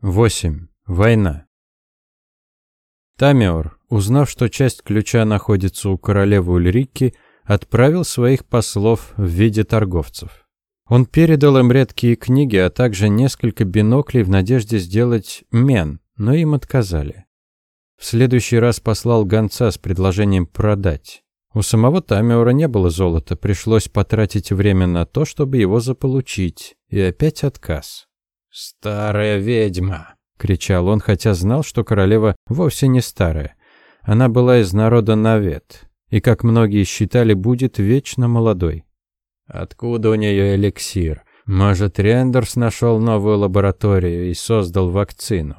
8. Война. Тамиор, узнав, что часть ключа находится у королевы Ульрики, отправил своих послов в виде торговцев. Он передал им редкие книги, а также несколько биноклей в надежде сделать мен, но им отказали. В следующий раз послал гонца с предложением продать. У самого Тамиора не было золота, пришлось потратить время на то, чтобы его заполучить, и опять отказ. «Старая ведьма!» — кричал он, хотя знал, что королева вовсе не старая. Она была из народа Навет, и, как многие считали, будет вечно молодой. Откуда у нее эликсир? Может, Рендерс нашел новую лабораторию и создал вакцину?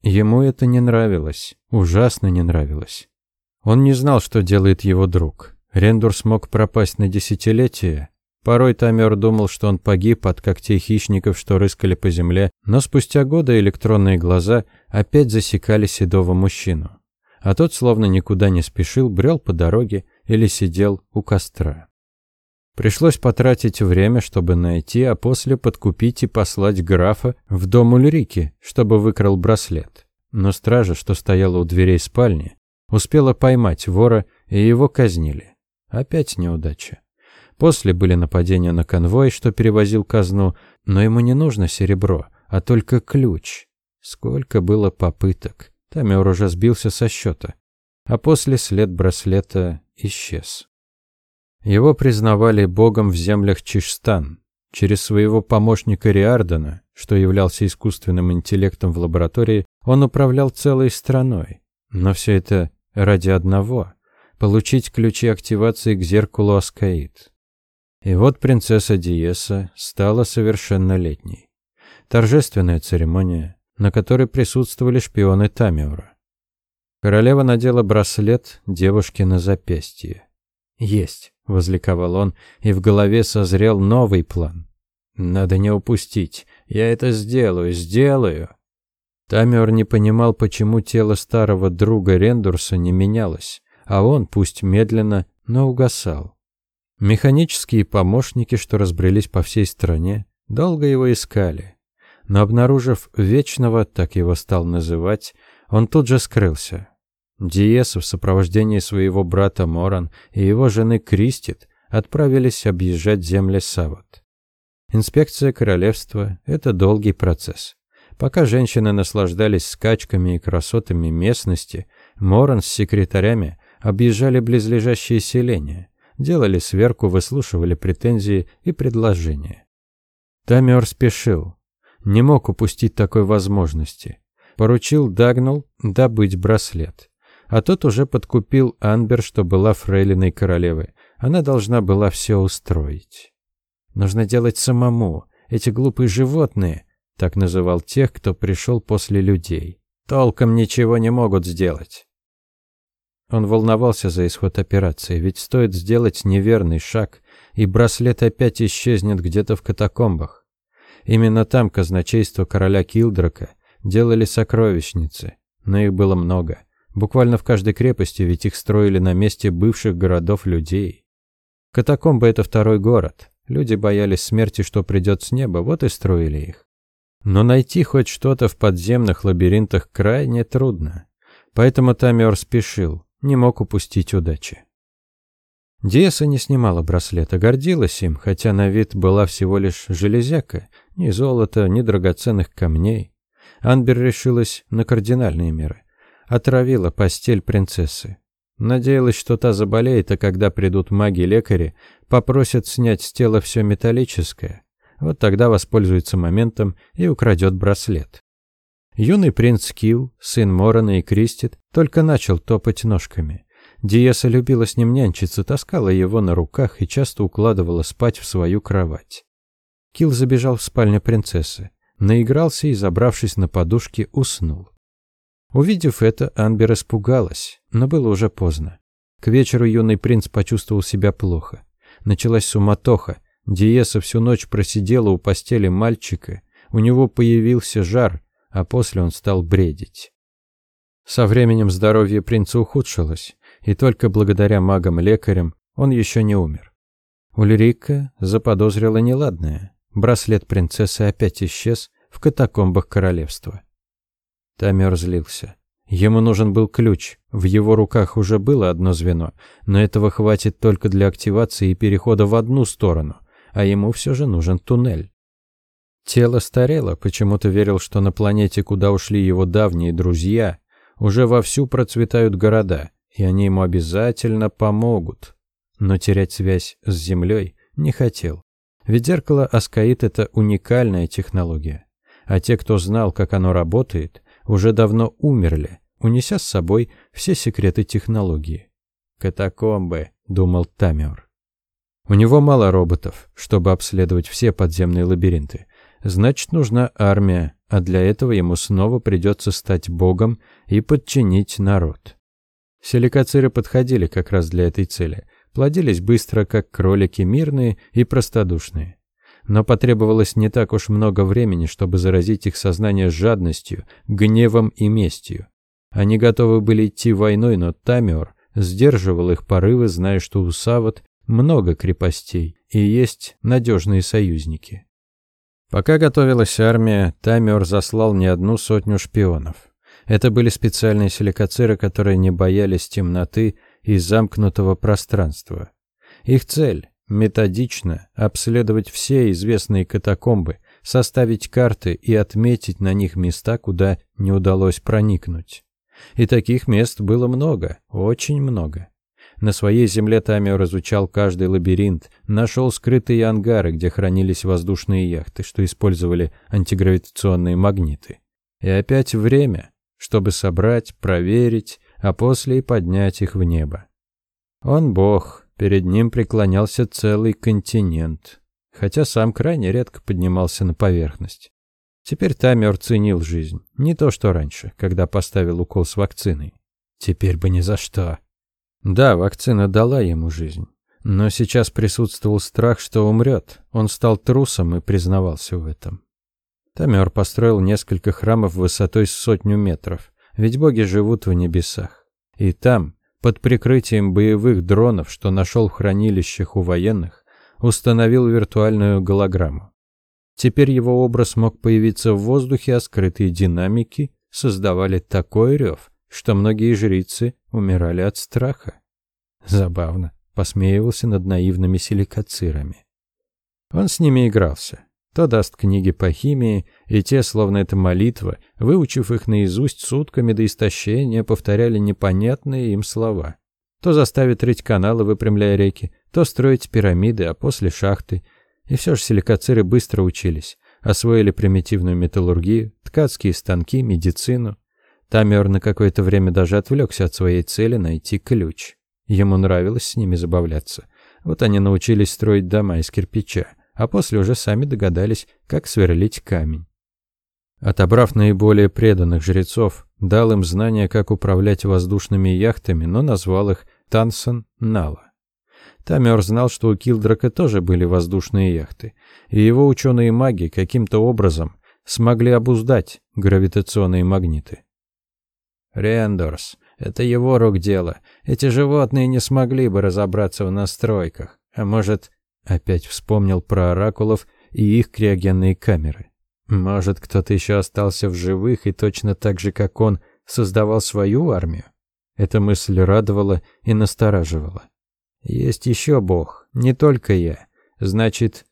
Ему это не нравилось, ужасно не нравилось. Он не знал, что делает его друг. Рендор смог пропасть на десятилетия, Порой Тамер думал, что он погиб от когтей хищников, что рыскали по земле, но спустя годы электронные глаза опять засекали седого мужчину. А тот, словно никуда не спешил, брел по дороге или сидел у костра. Пришлось потратить время, чтобы найти, а после подкупить и послать графа в дом Ульрики, чтобы выкрал браслет. Но стража, что стояла у дверей спальни, успела поймать вора, и его казнили. Опять неудача. После были нападения на конвой, что перевозил казну, но ему не нужно серебро, а только ключ. Сколько было попыток. Тамер уже сбился со счета. А после след браслета исчез. Его признавали богом в землях Чишстан. Через своего помощника Риардена, что являлся искусственным интеллектом в лаборатории, он управлял целой страной. Но все это ради одного – получить ключи активации к зеркалу Аскаид. И вот принцесса Диеса стала совершеннолетней. Торжественная церемония, на которой присутствовали шпионы Тамиура. Королева надела браслет девушке на запястье. «Есть», — возликовал он, и в голове созрел новый план. «Надо не упустить. Я это сделаю, сделаю». Тамиор не понимал, почему тело старого друга Рендурса не менялось, а он, пусть медленно, но угасал. Механические помощники, что разбрелись по всей стране, долго его искали. Но обнаружив Вечного, так его стал называть, он тут же скрылся. Диес в сопровождении своего брата Моран и его жены Кристит отправились объезжать земли Савот. Инспекция королевства – это долгий процесс. Пока женщины наслаждались скачками и красотами местности, Моран с секретарями объезжали близлежащие селения – делали сверку, выслушивали претензии и предложения. Тамер спешил. Не мог упустить такой возможности. Поручил Дагнул добыть браслет. А тот уже подкупил Анбер, что была фрейлиной королевы. Она должна была все устроить. Нужно делать самому. Эти глупые животные, так называл тех, кто пришел после людей, толком ничего не могут сделать. Он волновался за исход операции, ведь стоит сделать неверный шаг, и браслет опять исчезнет где-то в катакомбах. Именно там казначейство короля Килдрака делали сокровищницы, но их было много. Буквально в каждой крепости, ведь их строили на месте бывших городов людей. Катакомбы — это второй город. Люди боялись смерти, что придет с неба, вот и строили их. Но найти хоть что-то в подземных лабиринтах крайне трудно. Поэтому Тамер спешил не мог упустить удачи. Диеса не снимала браслета, гордилась им, хотя на вид была всего лишь железяка, ни золота, ни драгоценных камней. Анбер решилась на кардинальные меры. Отравила постель принцессы. Надеялась, что та заболеет, а когда придут маги-лекари, попросят снять с тела все металлическое. Вот тогда воспользуется моментом и украдет браслет. Юный принц Кил, сын Морона и Кристит, только начал топать ножками. Диеса любила с ним нянчиться, таскала его на руках и часто укладывала спать в свою кровать. Кил забежал в спальню принцессы, наигрался и, забравшись на подушке, уснул. Увидев это, Анбер испугалась, но было уже поздно. К вечеру юный принц почувствовал себя плохо. Началась суматоха. Диеса всю ночь просидела у постели мальчика. У него появился жар, а после он стал бредить. Со временем здоровье принца ухудшилось, и только благодаря магам-лекарям он еще не умер. Ульрика заподозрила неладное. Браслет принцессы опять исчез, в катакомбах королевства. Тамер злился. Ему нужен был ключ. В его руках уже было одно звено, но этого хватит только для активации и перехода в одну сторону, а ему все же нужен туннель. Тело старело, почему-то верил, что на планете, куда ушли его давние друзья, уже вовсю процветают города, и они ему обязательно помогут. Но терять связь с Землей не хотел. Ведь зеркало Аскаит — это уникальная технология. А те, кто знал, как оно работает, уже давно умерли, унеся с собой все секреты технологии. «Катакомбы», — думал Тамер. У него мало роботов, чтобы обследовать все подземные лабиринты. Значит, нужна армия, а для этого ему снова придется стать богом и подчинить народ. Силикациры подходили как раз для этой цели. Плодились быстро, как кролики, мирные и простодушные но потребовалось не так уж много времени, чтобы заразить их сознание жадностью, гневом и местью. Они готовы были идти войной, но Тамиор сдерживал их порывы, зная, что у Сават много крепостей и есть надежные союзники. Пока готовилась армия, Тамиор заслал не одну сотню шпионов. Это были специальные силикациры, которые не боялись темноты и замкнутого пространства. Их цель методично обследовать все известные катакомбы, составить карты и отметить на них места, куда не удалось проникнуть. И таких мест было много, очень много. На своей земле Тамио разучал каждый лабиринт, нашел скрытые ангары, где хранились воздушные яхты, что использовали антигравитационные магниты. И опять время, чтобы собрать, проверить, а после и поднять их в небо. Он бог, Перед ним преклонялся целый континент, хотя сам крайне редко поднимался на поверхность. Теперь Тамер ценил жизнь, не то что раньше, когда поставил укол с вакциной. Теперь бы ни за что. Да, вакцина дала ему жизнь, но сейчас присутствовал страх, что умрет. Он стал трусом и признавался в этом. Тамер построил несколько храмов высотой сотню метров, ведь боги живут в небесах. И там, под прикрытием боевых дронов, что нашел в хранилищах у военных, установил виртуальную голограмму. Теперь его образ мог появиться в воздухе, а скрытые динамики создавали такой рев, что многие жрицы умирали от страха. Забавно, посмеивался над наивными силикацирами. Он с ними игрался. То даст книги по химии, и те, словно это молитва, выучив их наизусть сутками до истощения, повторяли непонятные им слова. То заставит рыть каналы, выпрямляя реки, то строить пирамиды, а после шахты. И все же силикациры быстро учились. Освоили примитивную металлургию, ткацкие станки, медицину. Тамер на какое-то время даже отвлекся от своей цели найти ключ. Ему нравилось с ними забавляться. Вот они научились строить дома из кирпича а после уже сами догадались, как сверлить камень. Отобрав наиболее преданных жрецов, дал им знания, как управлять воздушными яхтами, но назвал их Тансон Нала. Тамер знал, что у Килдрака тоже были воздушные яхты, и его ученые-маги каким-то образом смогли обуздать гравитационные магниты. Рендорс, это его рук дело. Эти животные не смогли бы разобраться в настройках. А может, Опять вспомнил про оракулов и их криогенные камеры. Может, кто-то еще остался в живых и точно так же, как он, создавал свою армию? Эта мысль радовала и настораживала. Есть еще Бог, не только я. Значит...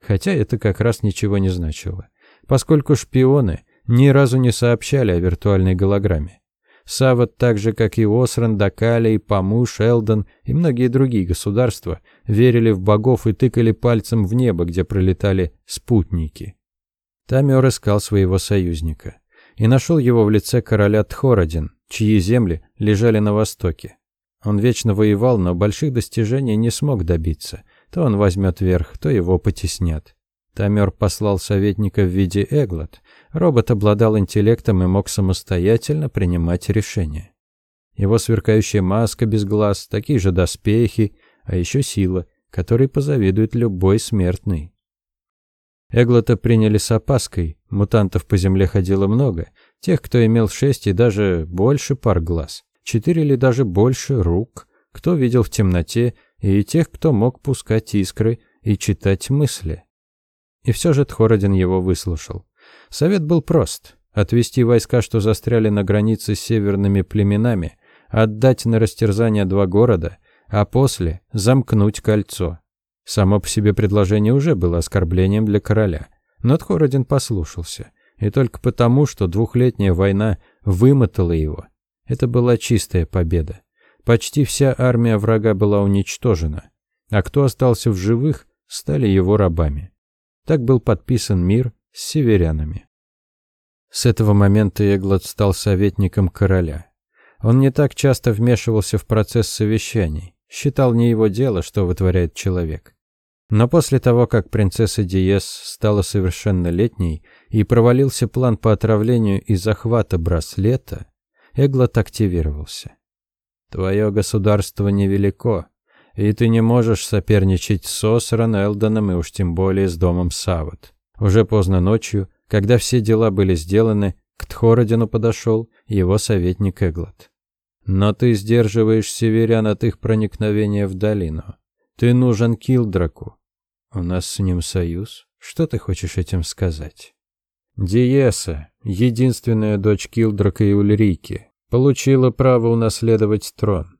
Хотя это как раз ничего не значило, поскольку шпионы ни разу не сообщали о виртуальной голограмме. Сават, так же как и Осран, Дакалий, Памуш, Элден и многие другие государства, верили в богов и тыкали пальцем в небо, где пролетали спутники. Тамер искал своего союзника и нашел его в лице короля Тхородин, чьи земли лежали на востоке. Он вечно воевал, но больших достижений не смог добиться. То он возьмет верх, то его потеснят. Тамер послал советника в виде Эглот, Робот обладал интеллектом и мог самостоятельно принимать решения. Его сверкающая маска без глаз, такие же доспехи, а еще сила, которой позавидует любой смертный. Эглота приняли с опаской, мутантов по земле ходило много, тех, кто имел шесть и даже больше пар глаз, четыре или даже больше рук, кто видел в темноте, и тех, кто мог пускать искры и читать мысли. И все же Тхородин его выслушал. Совет был прост – отвести войска, что застряли на границе с северными племенами, отдать на растерзание два города, а после замкнуть кольцо. Само по себе предложение уже было оскорблением для короля, но Тхородин послушался, и только потому, что двухлетняя война вымотала его. Это была чистая победа. Почти вся армия врага была уничтожена, а кто остался в живых, стали его рабами. Так был подписан мир с северянами. С этого момента Эглот стал советником короля. Он не так часто вмешивался в процесс совещаний, считал не его дело, что вытворяет человек. Но после того, как принцесса Диес стала совершеннолетней и провалился план по отравлению и захвата браслета, Эглот активировался. «Твое государство невелико, и ты не можешь соперничать с Осран, Элдоном и уж тем более с домом Сават. Уже поздно ночью, когда все дела были сделаны, к Тхородину подошел его советник Эглот. Но ты сдерживаешь северян от их проникновения в долину. Ты нужен Килдраку. У нас с ним союз. Что ты хочешь этим сказать? Диеса, единственная дочь Килдрака и Ульрики, получила право унаследовать трон.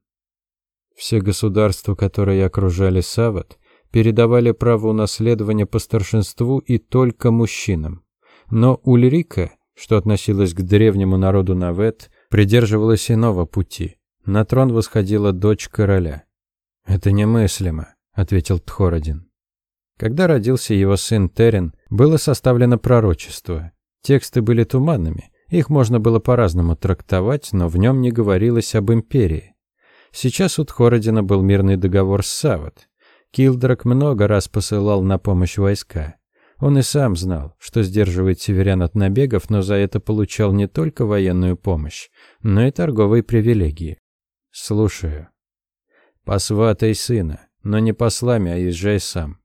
Все государства, которые окружали Сават, передавали право унаследования по старшинству и только мужчинам. Но Ульрика, что относилась к древнему народу Навет, придерживалась иного пути. На трон восходила дочь короля. «Это немыслимо», — ответил Тхородин. Когда родился его сын Терен, было составлено пророчество. Тексты были туманными, их можно было по-разному трактовать, но в нем не говорилось об империи. Сейчас у Тхородина был мирный договор с Сават. Килдрак много раз посылал на помощь войска. Он и сам знал, что сдерживает северян от набегов, но за это получал не только военную помощь, но и торговые привилегии. Слушаю. Посватай сына, но не послами, а езжай сам.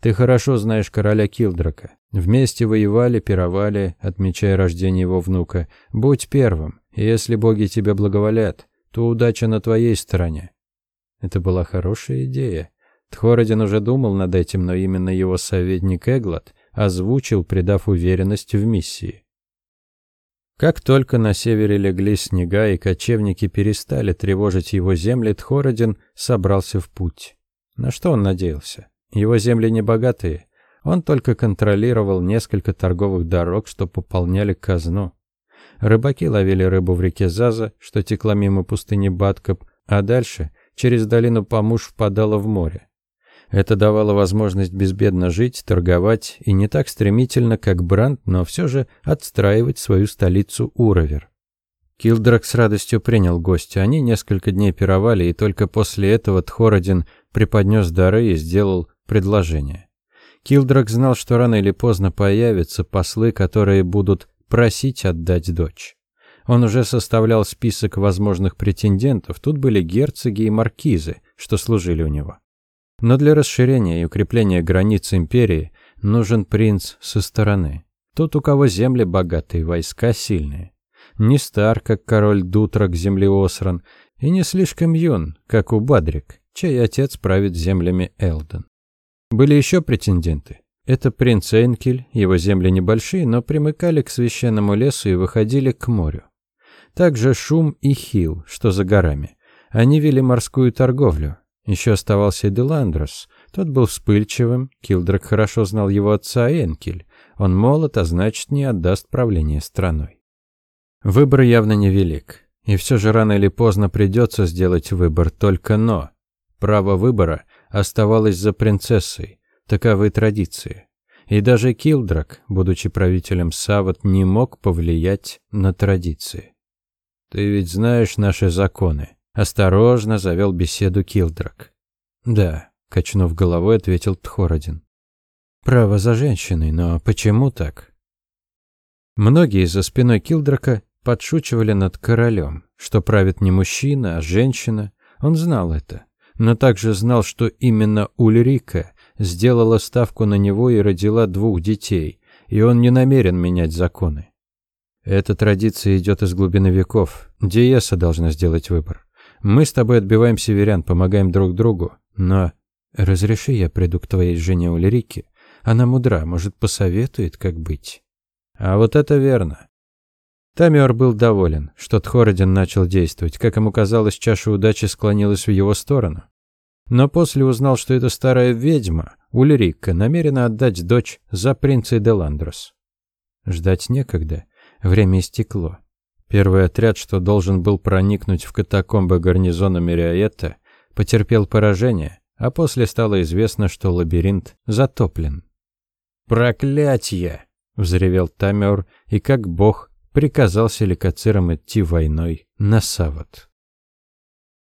Ты хорошо знаешь короля Килдрака. Вместе воевали, пировали, отмечая рождение его внука. Будь первым, и если боги тебя благоволят, то удача на твоей стороне. Это была хорошая идея. Тхородин уже думал над этим, но именно его советник Эглот озвучил, придав уверенность в миссии. Как только на севере легли снега и кочевники перестали тревожить его земли, Тхородин собрался в путь. На что он надеялся? Его земли не богатые. Он только контролировал несколько торговых дорог, что пополняли казну. Рыбаки ловили рыбу в реке Заза, что текла мимо пустыни Баткоп, а дальше через долину Помуж впадала в море. Это давало возможность безбедно жить, торговать и не так стремительно, как Бранд, но все же отстраивать свою столицу Уровер. Килдрак с радостью принял гостя. Они несколько дней пировали, и только после этого Тхородин преподнес дары и сделал предложение. Килдрак знал, что рано или поздно появятся послы, которые будут просить отдать дочь. Он уже составлял список возможных претендентов. Тут были герцоги и маркизы, что служили у него. Но для расширения и укрепления границ империи нужен принц со стороны. Тот, у кого земли богатые, войска сильные. Не стар, как король Дутрак землеосран, и не слишком юн, как у Бадрик, чей отец правит землями Элден. Были еще претенденты. Это принц Энкель, его земли небольшие, но примыкали к священному лесу и выходили к морю. Также Шум и Хил, что за горами. Они вели морскую торговлю, еще оставался Деландрос. Тот был вспыльчивым, Килдрак хорошо знал его отца Энкель. Он молод, а значит, не отдаст правление страной. Выбор явно невелик. И все же рано или поздно придется сделать выбор, только но. Право выбора оставалось за принцессой. Таковы традиции. И даже Килдрак, будучи правителем Сават, не мог повлиять на традиции. «Ты ведь знаешь наши законы», Осторожно завел беседу Килдрак. «Да», — качнув головой, ответил Тхородин. «Право за женщиной, но почему так?» Многие за спиной Килдрака подшучивали над королем, что правит не мужчина, а женщина. Он знал это, но также знал, что именно Ульрика сделала ставку на него и родила двух детей, и он не намерен менять законы. Эта традиция идет из глубины веков. Диеса должна сделать выбор. Мы с тобой отбиваем северян, помогаем друг другу, но разреши я приду к твоей жене Ульрике. Она мудра, может, посоветует, как быть. А вот это верно. Тамиор был доволен, что Тхородин начал действовать. Как ему казалось, чаша удачи склонилась в его сторону. Но после узнал, что эта старая ведьма, Ульрика, намерена отдать дочь за принца Деландрос. Ждать некогда, время истекло. Первый отряд, что должен был проникнуть в катакомбы гарнизона Мириаэта, потерпел поражение, а после стало известно, что лабиринт затоплен. «Проклятье!» — взревел Тамер и как бог приказал силикацирам идти войной на Савод.